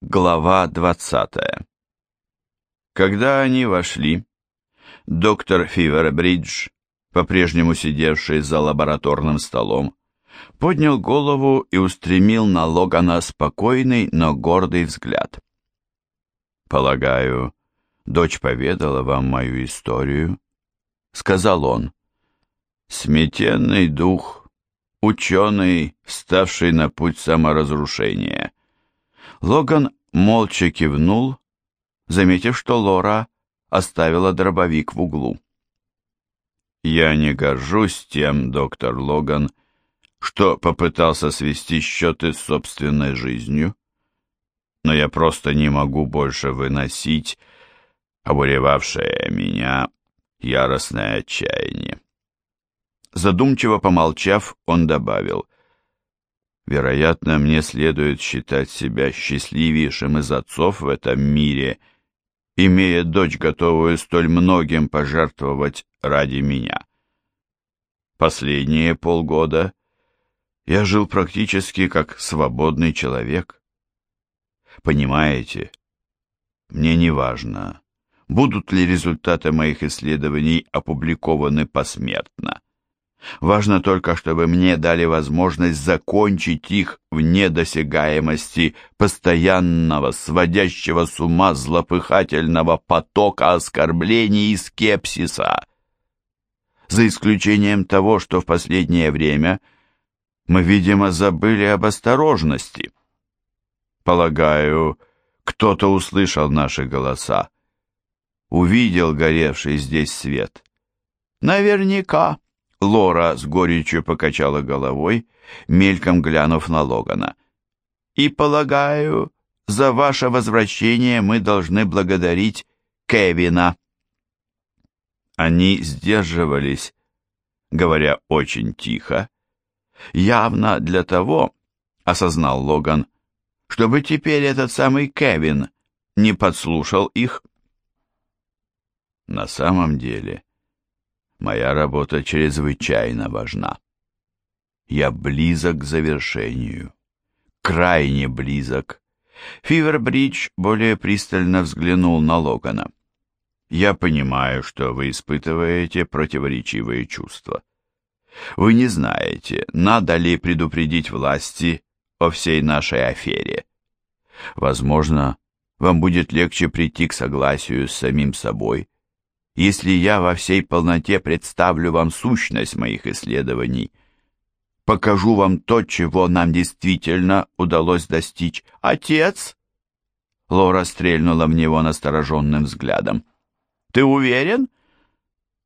Глава 20 Когда они вошли, доктор Фивербридж, по-прежнему сидевший за лабораторным столом, поднял голову и устремил на Логана спокойный, но гордый взгляд. «Полагаю, дочь поведала вам мою историю?» — сказал он. «Сметенный дух, ученый, ставший на путь саморазрушения». Логан молча кивнул, заметив, что Лора оставила дробовик в углу. «Я не горжусь тем, доктор Логан, что попытался свести счеты с собственной жизнью, но я просто не могу больше выносить обуревавшее меня яростное отчаяние». Задумчиво помолчав, он добавил — Вероятно, мне следует считать себя счастливейшим из отцов в этом мире, имея дочь, готовую столь многим пожертвовать ради меня. Последние полгода я жил практически как свободный человек. Понимаете, мне не важно, будут ли результаты моих исследований опубликованы посмертно. Важно только, чтобы мне дали возможность закончить их в недосягаемости постоянного, сводящего с ума злопыхательного потока оскорблений и скепсиса. За исключением того, что в последнее время мы, видимо, забыли об осторожности. Полагаю, кто-то услышал наши голоса, увидел горевший здесь свет. Наверняка. Лора с горечью покачала головой, мельком глянув на Логана. «И, полагаю, за ваше возвращение мы должны благодарить Кевина». Они сдерживались, говоря очень тихо, явно для того, осознал Логан, чтобы теперь этот самый Кевин не подслушал их. На самом деле, Моя работа чрезвычайно важна. Я близок к завершению. Крайне близок. Фивербридж более пристально взглянул на Логана. Я понимаю, что вы испытываете противоречивые чувства. Вы не знаете, надо ли предупредить власти о всей нашей афере. Возможно, вам будет легче прийти к согласию с самим собой, если я во всей полноте представлю вам сущность моих исследований, покажу вам то, чего нам действительно удалось достичь. Отец!» Лора стрельнула в него настороженным взглядом. «Ты уверен?»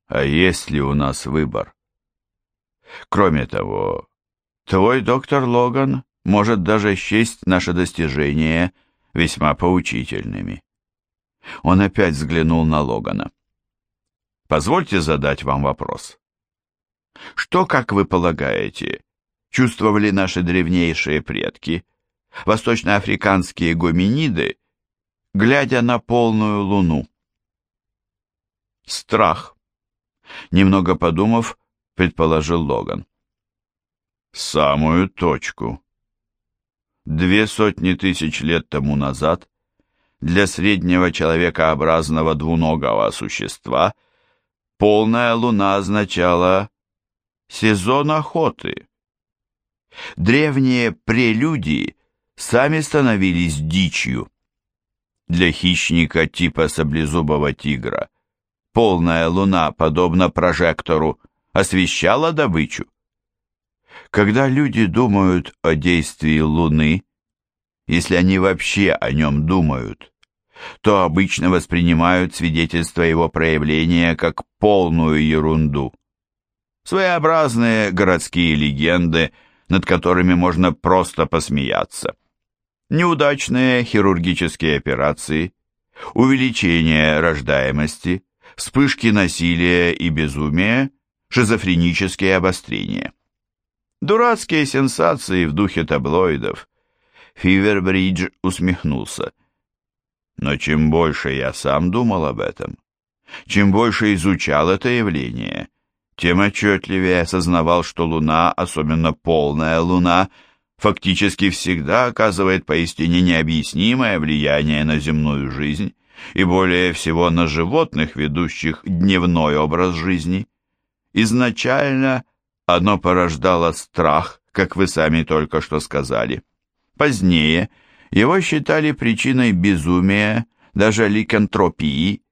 «А есть ли у нас выбор?» «Кроме того, твой доктор Логан может даже счесть наши достижения весьма поучительными». Он опять взглянул на Логана. Позвольте задать вам вопрос. Что, как вы полагаете, чувствовали наши древнейшие предки, восточноафриканские гоминиды, глядя на полную луну? Страх. Немного подумав, предположил Логан. Самую точку. Две сотни тысяч лет тому назад для среднего человекообразного двуногого существа – Полная луна означала сезон охоты. Древние прелюдии сами становились дичью. Для хищника типа саблезубого тигра полная луна, подобно прожектору, освещала добычу. Когда люди думают о действии луны, если они вообще о нем думают, то обычно воспринимают свидетельство его проявления как полную ерунду. Своеобразные городские легенды, над которыми можно просто посмеяться. Неудачные хирургические операции, увеличение рождаемости, вспышки насилия и безумия, шизофренические обострения. Дурацкие сенсации в духе таблоидов. Фивербридж усмехнулся. Но чем больше я сам думал об этом, чем больше изучал это явление, тем отчетливее осознавал, что Луна, особенно полная Луна, фактически всегда оказывает поистине необъяснимое влияние на земную жизнь и более всего на животных, ведущих дневной образ жизни. Изначально оно порождало страх, как вы сами только что сказали. Позднее его считали причиной безумия, даже ликантропии.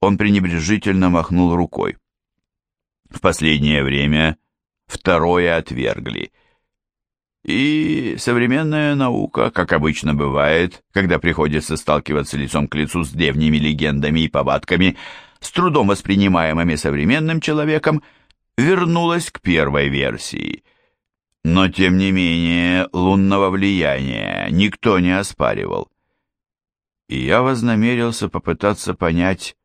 Он пренебрежительно махнул рукой. В последнее время второе отвергли. И современная наука, как обычно бывает, когда приходится сталкиваться лицом к лицу с древними легендами и повадками, с трудом воспринимаемыми современным человеком, вернулась к первой версии. Но, тем не менее, лунного влияния никто не оспаривал. И я вознамерился попытаться понять,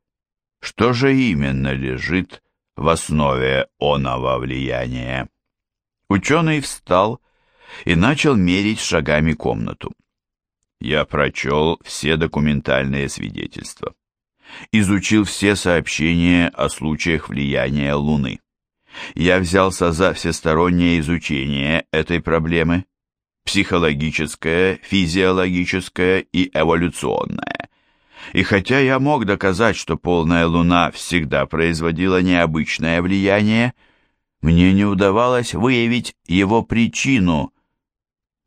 что же именно лежит в основе оного влияния. Ученый встал и начал мерить шагами комнату. Я прочел все документальные свидетельства. Изучил все сообщения о случаях влияния Луны. Я взялся за всестороннее изучение этой проблемы, психологическое, физиологическое и эволюционное. И хотя я мог доказать, что полная луна всегда производила необычное влияние, мне не удавалось выявить его причину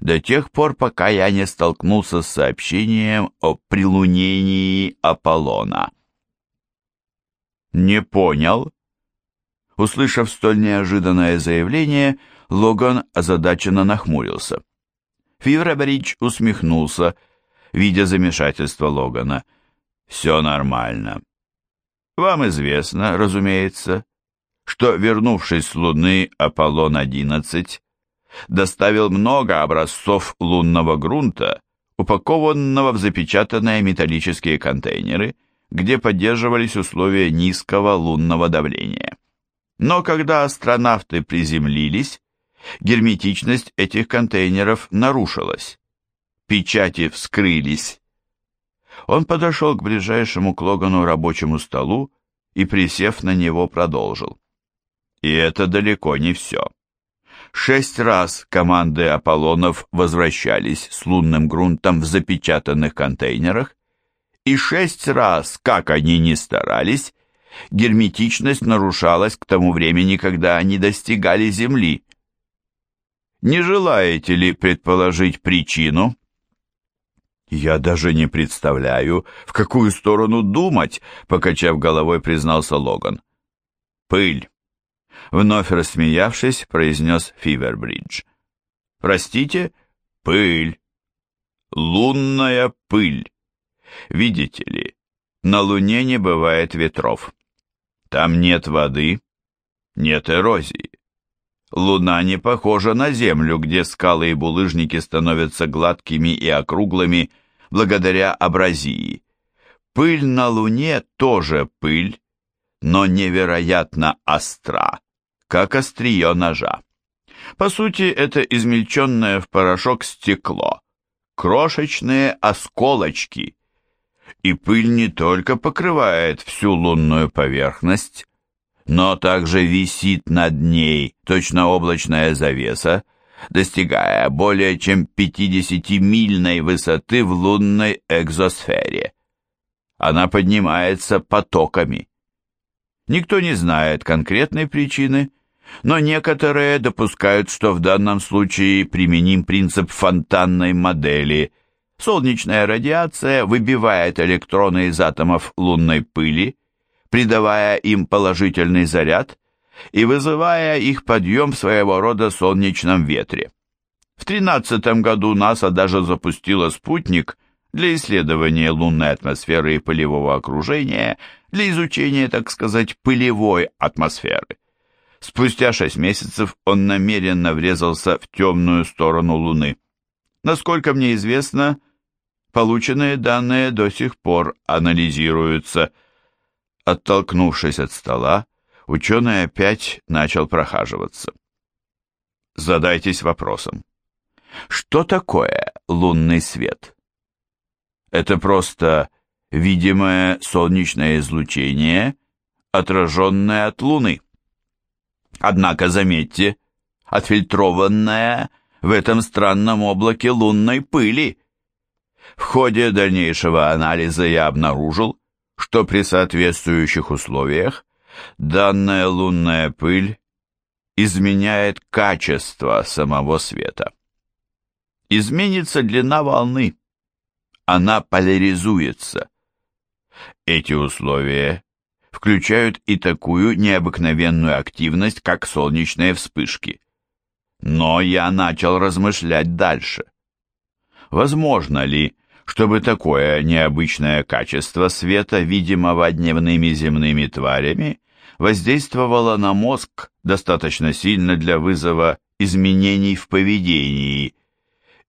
до тех пор, пока я не столкнулся с сообщением о прилунении Аполлона. «Не понял?» Услышав столь неожиданное заявление, Логан озадаченно нахмурился. Фивребридж усмехнулся, видя замешательство Логана. «Все нормально. Вам известно, разумеется, что, вернувшись с Луны Аполлон-11, доставил много образцов лунного грунта, упакованного в запечатанные металлические контейнеры, где поддерживались условия низкого лунного давления. Но когда астронавты приземлились, герметичность этих контейнеров нарушилась. Печати вскрылись. Он подошел к ближайшему к Логану рабочему столу и, присев на него, продолжил. И это далеко не все. Шесть раз команды Аполлонов возвращались с лунным грунтом в запечатанных контейнерах, и шесть раз, как они ни старались, герметичность нарушалась к тому времени, когда они достигали Земли. Не желаете ли предположить причину? Я даже не представляю, в какую сторону думать, покачав головой, признался Логан. Пыль. Вновь рассмеявшись, произнес Фивербридж. Простите, пыль. Лунная пыль. Видите ли, на Луне не бывает ветров. Там нет воды, нет эрозии. Луна не похожа на Землю, где скалы и булыжники становятся гладкими и округлыми благодаря абразии. Пыль на Луне тоже пыль, но невероятно остра, как острие ножа. По сути, это измельченное в порошок стекло, крошечные осколочки, и пыль не только покрывает всю лунную поверхность, но также висит над ней точно облачная завеса, достигая более чем 50-мильной высоты в лунной экзосфере. Она поднимается потоками. Никто не знает конкретной причины, но некоторые допускают, что в данном случае применим принцип фонтанной модели – Солнечная радиация выбивает электроны из атомов лунной пыли, придавая им положительный заряд и вызывая их подъем в своего рода солнечном ветре. В 2013 году НАСА даже запустила спутник для исследования лунной атмосферы и пылевого окружения, для изучения, так сказать, пылевой атмосферы. Спустя шесть месяцев он намеренно врезался в темную сторону Луны. Насколько мне известно, Полученные данные до сих пор анализируются. Оттолкнувшись от стола, ученый опять начал прохаживаться. Задайтесь вопросом. Что такое лунный свет? Это просто видимое солнечное излучение, отраженное от Луны. Однако, заметьте, отфильтрованное в этом странном облаке лунной пыли. В ходе дальнейшего анализа я обнаружил, что при соответствующих условиях данная лунная пыль изменяет качество самого света. Изменится длина волны, она поляризуется. Эти условия включают и такую необыкновенную активность, как солнечные вспышки. Но я начал размышлять дальше. Возможно ли, чтобы такое необычное качество света, видимого дневными земными тварями, воздействовало на мозг достаточно сильно для вызова изменений в поведении,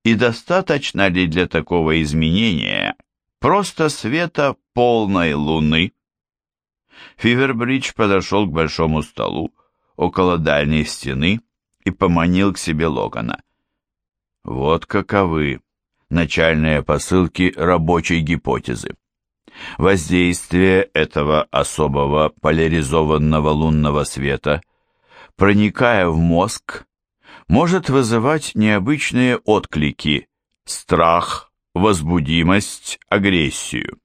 и достаточно ли для такого изменения просто света полной луны? Фивербридж подошел к большому столу около дальней стены и поманил к себе Логана. Вот каковы начальные посылки рабочей гипотезы. Воздействие этого особого поляризованного лунного света, проникая в мозг, может вызывать необычные отклики – страх, возбудимость, агрессию.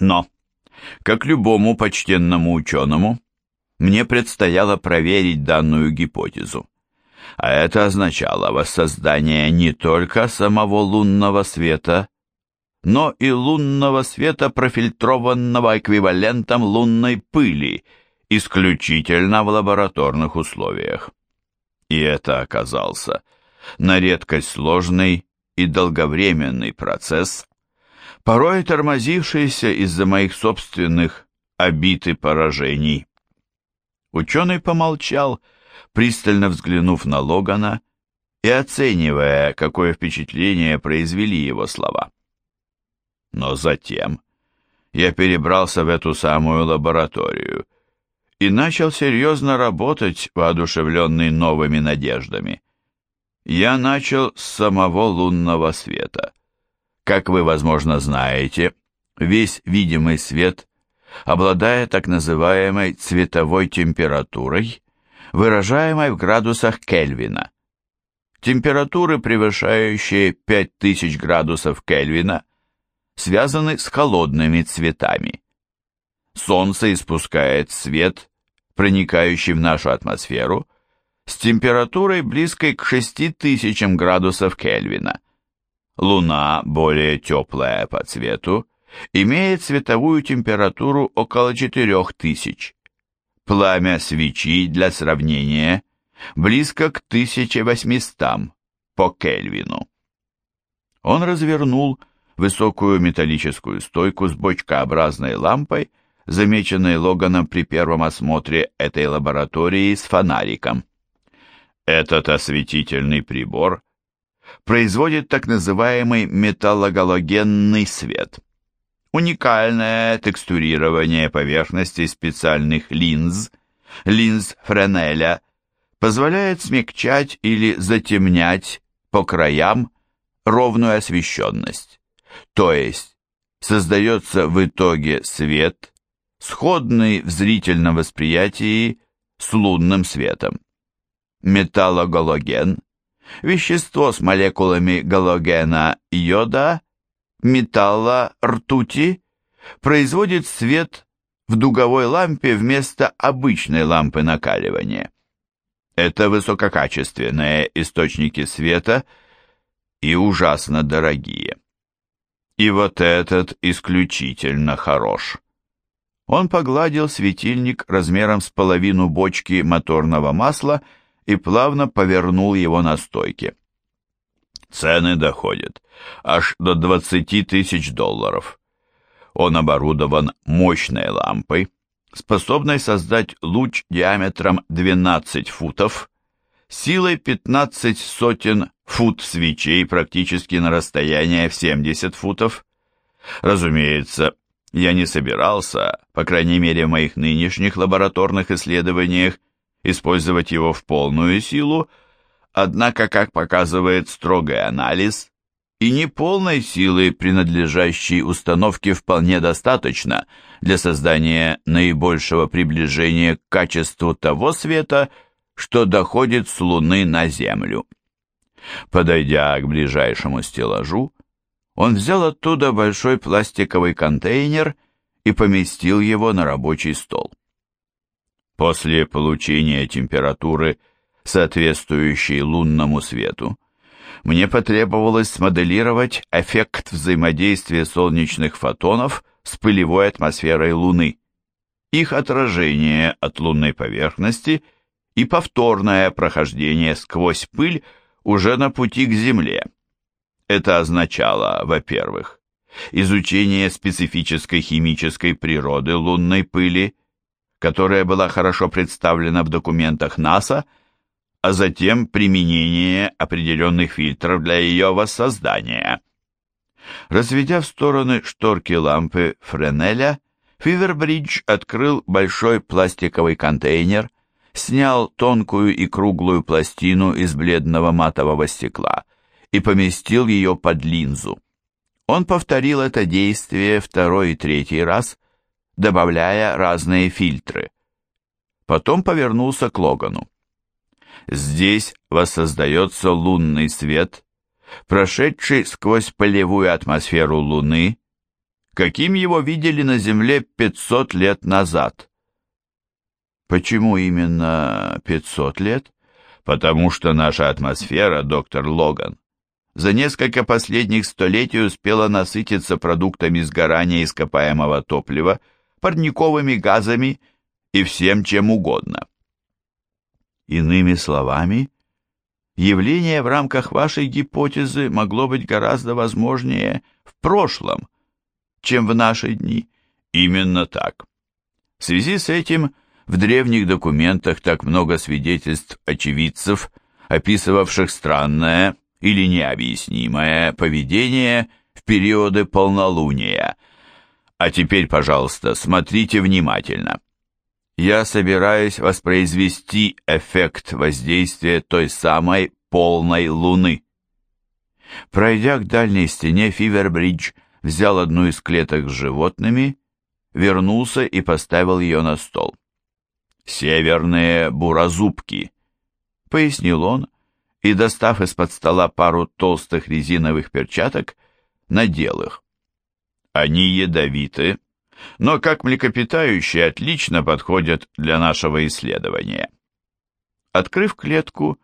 Но, как любому почтенному ученому, мне предстояло проверить данную гипотезу. А это означало воссоздание не только самого лунного света, но и лунного света, профильтрованного эквивалентом лунной пыли, исключительно в лабораторных условиях. И это оказался на редкость сложный и долговременный процесс, порой тормозившийся из-за моих собственных обид и поражений. Ученый помолчал, пристально взглянув на Логана и оценивая, какое впечатление произвели его слова. Но затем я перебрался в эту самую лабораторию и начал серьезно работать, воодушевленный новыми надеждами. Я начал с самого лунного света. Как вы, возможно, знаете, весь видимый свет обладая так называемой цветовой температурой, выражаемой в градусах Кельвина. Температуры, превышающие 5000 градусов Кельвина, связаны с холодными цветами. Солнце испускает свет, проникающий в нашу атмосферу, с температурой близкой к 6000 градусов Кельвина. Луна, более теплая по цвету, имеет световую температуру около 4000. Пламя свечи, для сравнения, близко к 1800 по Кельвину. Он развернул высокую металлическую стойку с бочкообразной лампой, замеченной Логаном при первом осмотре этой лаборатории с фонариком. Этот осветительный прибор производит так называемый металлогалогенный свет – уникальное текстурирование поверхности специальных линз, линз Френеля, позволяет смягчать или затемнять по краям ровную освещенность. То есть создается в итоге свет, сходный в зрительном восприятии с лунным светом. Металлогалоген – вещество с молекулами галогена йода металла ртути производит свет в дуговой лампе вместо обычной лампы накаливания. Это высококачественные источники света и ужасно дорогие. И вот этот исключительно хорош. Он погладил светильник размером с половину бочки моторного масла и плавно повернул его на стойке. Цены доходят аж до 20 тысяч долларов. Он оборудован мощной лампой, способной создать луч диаметром 12 футов, силой 15 сотен фут свечей практически на расстояние в 70 футов. Разумеется, я не собирался, по крайней мере в моих нынешних лабораторных исследованиях, использовать его в полную силу, Однако, как показывает строгий анализ, и неполной силы принадлежащей установке вполне достаточно для создания наибольшего приближения к качеству того света, что доходит с Луны на Землю. Подойдя к ближайшему стеллажу, он взял оттуда большой пластиковый контейнер и поместил его на рабочий стол. После получения температуры, соответствующей лунному свету, мне потребовалось смоделировать эффект взаимодействия солнечных фотонов с пылевой атмосферой Луны, их отражение от лунной поверхности и повторное прохождение сквозь пыль уже на пути к Земле. Это означало, во-первых, изучение специфической химической природы лунной пыли, которая была хорошо представлена в документах НАСА, а затем применение определенных фильтров для ее воссоздания. Разведя в стороны шторки лампы Френеля, Фивербридж открыл большой пластиковый контейнер, снял тонкую и круглую пластину из бледного матового стекла и поместил ее под линзу. Он повторил это действие второй и третий раз, добавляя разные фильтры. Потом повернулся к Логану. Здесь воссоздается лунный свет, прошедший сквозь полевую атмосферу Луны, каким его видели на Земле 500 лет назад. Почему именно 500 лет? Потому что наша атмосфера, доктор Логан, за несколько последних столетий успела насытиться продуктами сгорания ископаемого топлива, парниковыми газами и всем чем угодно. Иными словами, явление в рамках вашей гипотезы могло быть гораздо возможнее в прошлом, чем в наши дни. Именно так. В связи с этим в древних документах так много свидетельств очевидцев, описывавших странное или необъяснимое поведение в периоды полнолуния. А теперь, пожалуйста, смотрите внимательно я собираюсь воспроизвести эффект воздействия той самой полной луны. Пройдя к дальней стене, Фивербридж взял одну из клеток с животными, вернулся и поставил ее на стол. «Северные буразубки», — пояснил он, и, достав из-под стола пару толстых резиновых перчаток, надел их. «Они ядовиты но как млекопитающие отлично подходят для нашего исследования. Открыв клетку,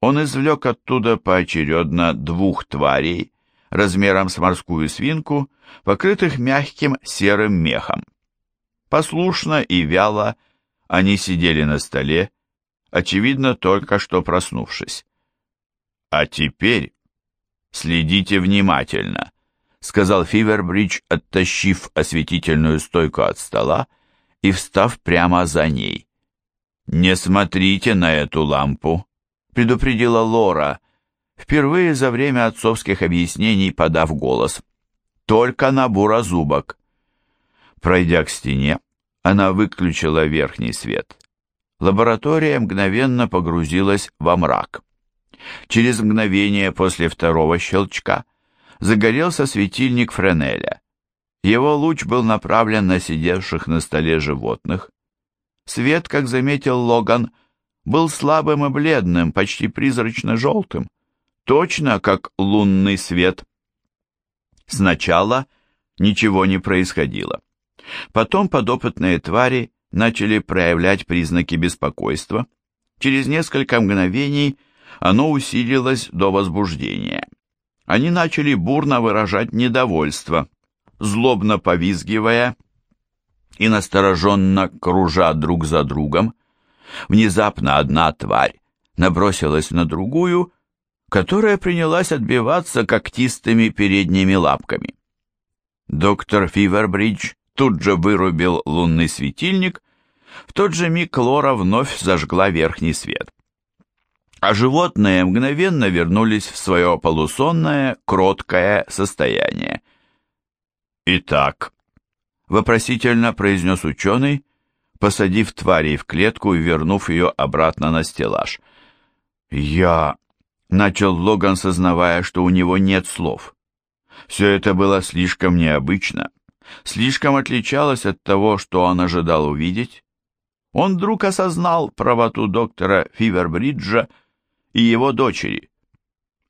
он извлек оттуда поочередно двух тварей, размером с морскую свинку, покрытых мягким серым мехом. Послушно и вяло они сидели на столе, очевидно, только что проснувшись. А теперь следите внимательно сказал Фивербридж, оттащив осветительную стойку от стола и встав прямо за ней. «Не смотрите на эту лампу», — предупредила Лора, впервые за время отцовских объяснений подав голос. «Только на буразубок». Пройдя к стене, она выключила верхний свет. Лаборатория мгновенно погрузилась во мрак. Через мгновение после второго щелчка — загорелся светильник Френеля. Его луч был направлен на сидевших на столе животных. Свет, как заметил Логан, был слабым и бледным, почти призрачно-желтым, точно как лунный свет. Сначала ничего не происходило. Потом подопытные твари начали проявлять признаки беспокойства. Через несколько мгновений оно усилилось до возбуждения они начали бурно выражать недовольство, злобно повизгивая и настороженно кружа друг за другом. Внезапно одна тварь набросилась на другую, которая принялась отбиваться когтистыми передними лапками. Доктор Фивербридж тут же вырубил лунный светильник, в тот же миг Лора вновь зажгла верхний свет а животные мгновенно вернулись в свое полусонное, кроткое состояние. «Итак», — вопросительно произнес ученый, посадив тварей в клетку и вернув ее обратно на стеллаж. «Я...» — начал Логан, сознавая, что у него нет слов. Все это было слишком необычно, слишком отличалось от того, что он ожидал увидеть. Он вдруг осознал правоту доктора Фивербриджа, и его дочери.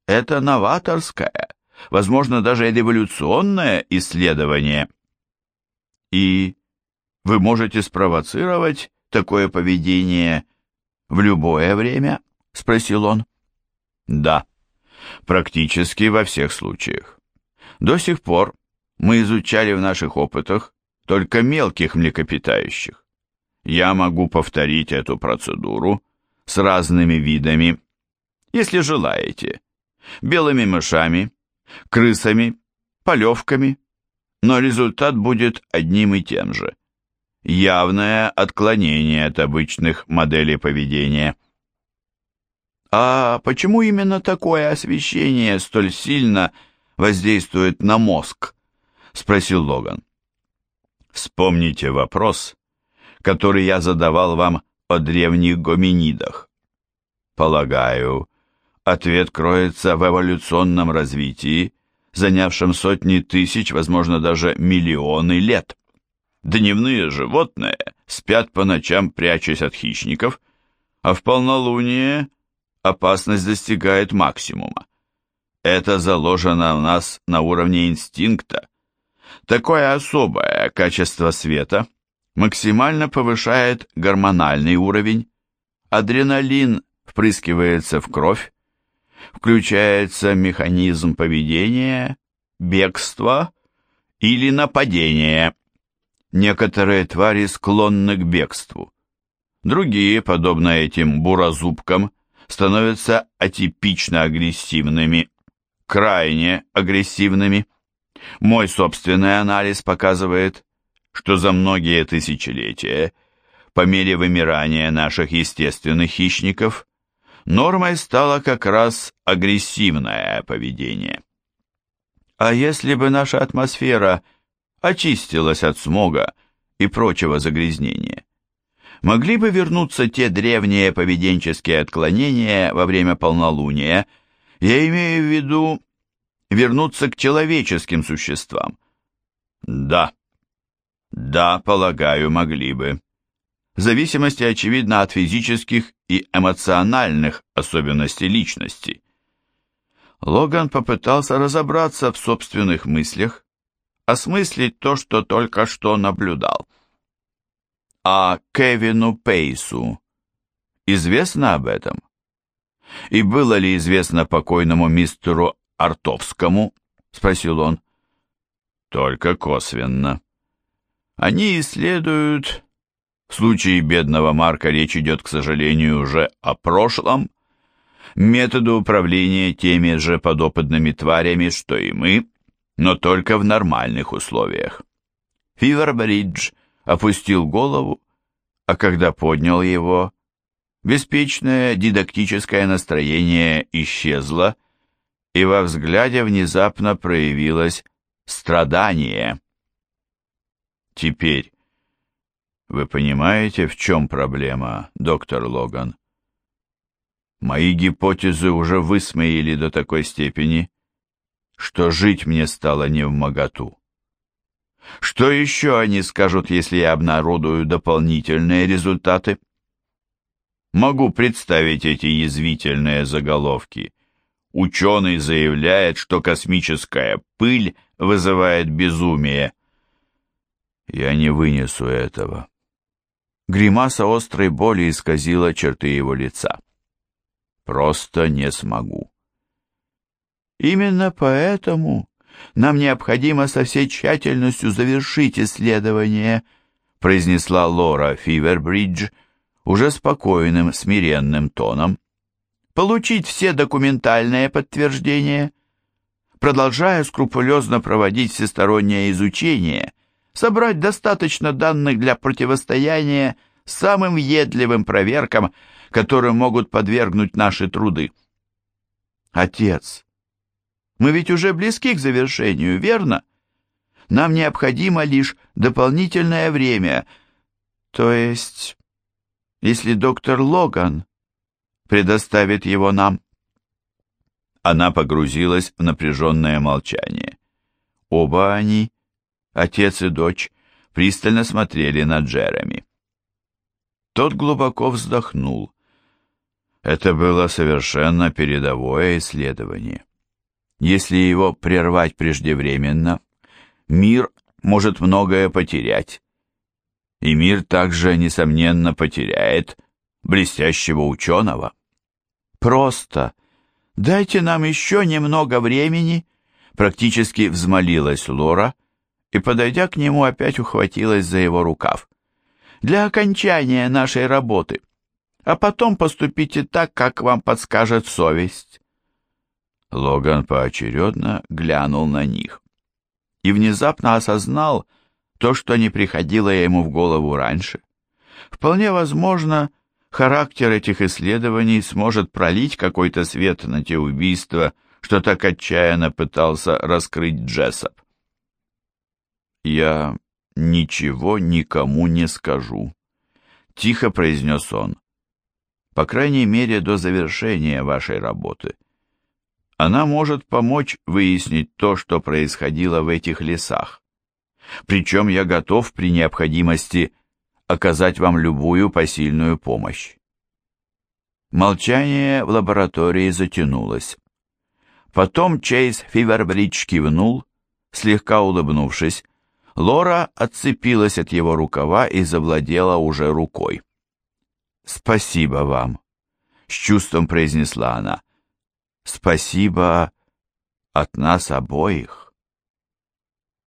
Это новаторское, возможно, даже революционное исследование. И вы можете спровоцировать такое поведение в любое время? Спросил он. Да, практически во всех случаях. До сих пор мы изучали в наших опытах только мелких млекопитающих. Я могу повторить эту процедуру с разными видами, если желаете, белыми мышами, крысами, полевками, но результат будет одним и тем же. Явное отклонение от обычных моделей поведения. А почему именно такое освещение столь сильно воздействует на мозг? Спросил Логан. Вспомните вопрос, который я задавал вам о древних гоминидах. Полагаю, ответ кроется в эволюционном развитии, занявшем сотни тысяч, возможно, даже миллионы лет. Дневные животные спят по ночам, прячась от хищников, а в полнолуние опасность достигает максимума. Это заложено в нас на уровне инстинкта, Такое особое качество света максимально повышает гормональный уровень, адреналин впрыскивается в кровь, включается механизм поведения, бегства или нападения. Некоторые твари склонны к бегству. Другие, подобно этим буразубкам, становятся атипично агрессивными, крайне агрессивными. Мой собственный анализ показывает, что за многие тысячелетия, по мере вымирания наших естественных хищников, нормой стало как раз агрессивное поведение. А если бы наша атмосфера очистилась от смога и прочего загрязнения, могли бы вернуться те древние поведенческие отклонения во время полнолуния, я имею в виду вернуться к человеческим существам? Да. Да, полагаю, могли бы. В зависимости, очевидно, от физических и эмоциональных особенностей личности. Логан попытался разобраться в собственных мыслях, осмыслить то, что только что наблюдал. А Кевину Пейсу известно об этом? И было ли известно покойному мистеру Артовскому?» — спросил он. «Только косвенно. Они исследуют... В случае бедного Марка речь идет, к сожалению, уже о прошлом, методы управления теми же подопытными тварями, что и мы, но только в нормальных условиях. Фивербридж опустил голову, а когда поднял его, беспечное дидактическое настроение исчезло, и во взгляде внезапно проявилось страдание. Теперь вы понимаете, в чем проблема, доктор Логан? Мои гипотезы уже высмеяли до такой степени, что жить мне стало не в моготу. Что еще они скажут, если я обнародую дополнительные результаты? Могу представить эти язвительные заголовки. Ученый заявляет, что космическая пыль вызывает безумие. Я не вынесу этого. Гримаса острой боли исказила черты его лица. Просто не смогу. Именно поэтому нам необходимо со всей тщательностью завершить исследование, произнесла Лора Фивербридж уже спокойным, смиренным тоном получить все документальные подтверждения, продолжая скрупулезно проводить всестороннее изучение, собрать достаточно данных для противостояния самым въедливым проверкам, которым могут подвергнуть наши труды. Отец, мы ведь уже близки к завершению, верно? Нам необходимо лишь дополнительное время, то есть, если доктор Логан предоставит его нам. Она погрузилась в напряженное молчание. Оба они, отец и дочь, пристально смотрели на Джереми. Тот глубоко вздохнул. Это было совершенно передовое исследование. Если его прервать преждевременно, мир может многое потерять. И мир также, несомненно, потеряет блестящего ученого. Просто дайте нам еще немного времени, практически взмолилась Лора и, подойдя к нему, опять ухватилась за его рукав. Для окончания нашей работы. А потом поступите так, как вам подскажет совесть. Логан поочередно глянул на них и внезапно осознал то, что не приходило ему в голову раньше. Вполне возможно, характер этих исследований сможет пролить какой-то свет на те убийства, что так отчаянно пытался раскрыть Джессоп. «Я ничего никому не скажу», — тихо произнес он. «По крайней мере, до завершения вашей работы. Она может помочь выяснить то, что происходило в этих лесах. Причем я готов при необходимости оказать вам любую посильную помощь. Молчание в лаборатории затянулось. Потом Чейз Фивербридж кивнул, слегка улыбнувшись. Лора отцепилась от его рукава и завладела уже рукой. «Спасибо вам», — с чувством произнесла она. Спасибо от нас обоих.